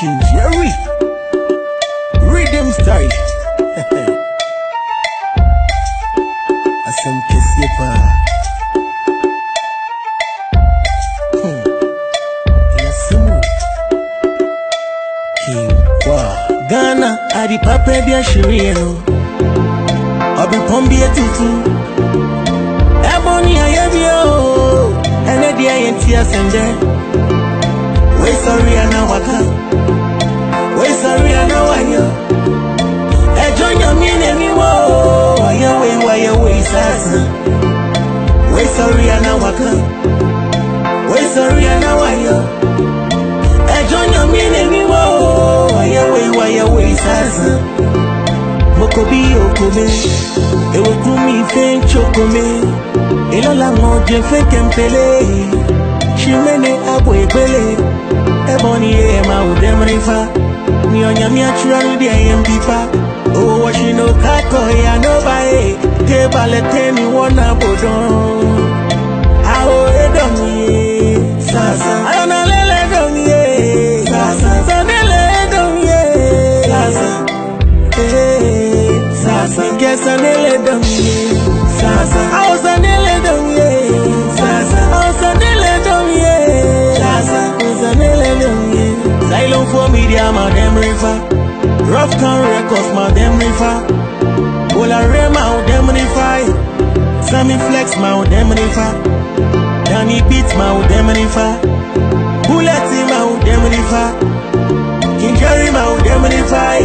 King Jerry. Rhythm style. Asante sepa. Hmm. Yasumu. King Kwa. Ghana, Adi Papa Bia Shirino. Obi Pombi Tutu. Ebony Ayer. moko bí okome ewéku mi fẹ́ chokome ìlọ́la wọn jẹ fẹ́ kẹ́ńpẹ́lẹ́ ṣìmẹ́lẹ́ àbọ̀ ìpẹ́lẹ́ ẹ̀bọ̀n ni ẹ̀ máa wò dẹ́mẹ́rin fa ni ọ̀nyàmíà túrọ́rù díẹ̀ yẹn pípa owó wọ́ṣínú kákọ̀ ìyá nọ́bàá yẹ tẹ́ balẹ̀ tẹ́ mi wọ́n náà bò dán. Nigeria, dem River. Rough can wreck off my dem River. Pull a Bolare, Madam River. Sammy Flex, dem River. Danny Beats, Madam River. Bulletin, Madam River. King Jerry, dem River.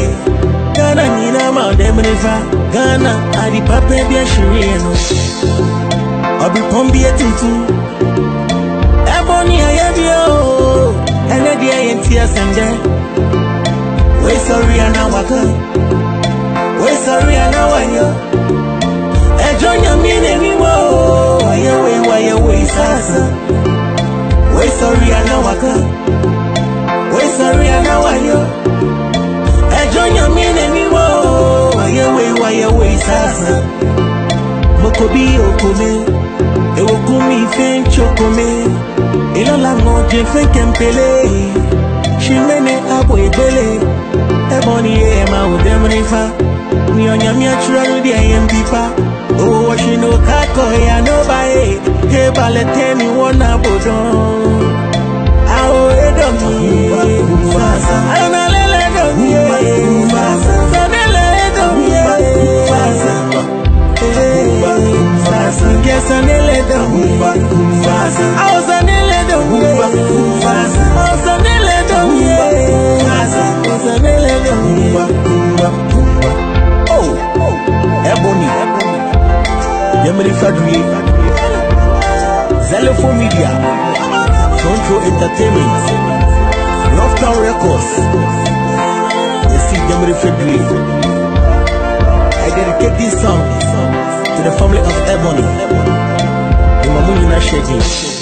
Ghana, Nina, dem River. Ghana, Adipa, Baby, Shireen. I'll be I be a tutu. Ebony, I have you. And I dare, and tears, and death. We sorry and now I go. We sorry and now I go. I don't mean anymore. Why you wait, why you wait, sasa. We sorry and now I go. We sorry and now I go. I don't mean anymore. Why you wait, why you wait, sasa. Mokobi okome. Ewokumi fe nchokome. Ilola ngoje fe kempele. Shime hapo ebele eboni ye eh, ma udemrifa mionyamia churarudia oh, yempipa owowashinokakoya eh, nobae hebaleteni wona bodon Emery Fadri, Zelefo Media, Control Entertainment, Love Town Records, Esi Emery Fadri. I dedicate this song to the family of Ebony, Imamu Yuna Shedi.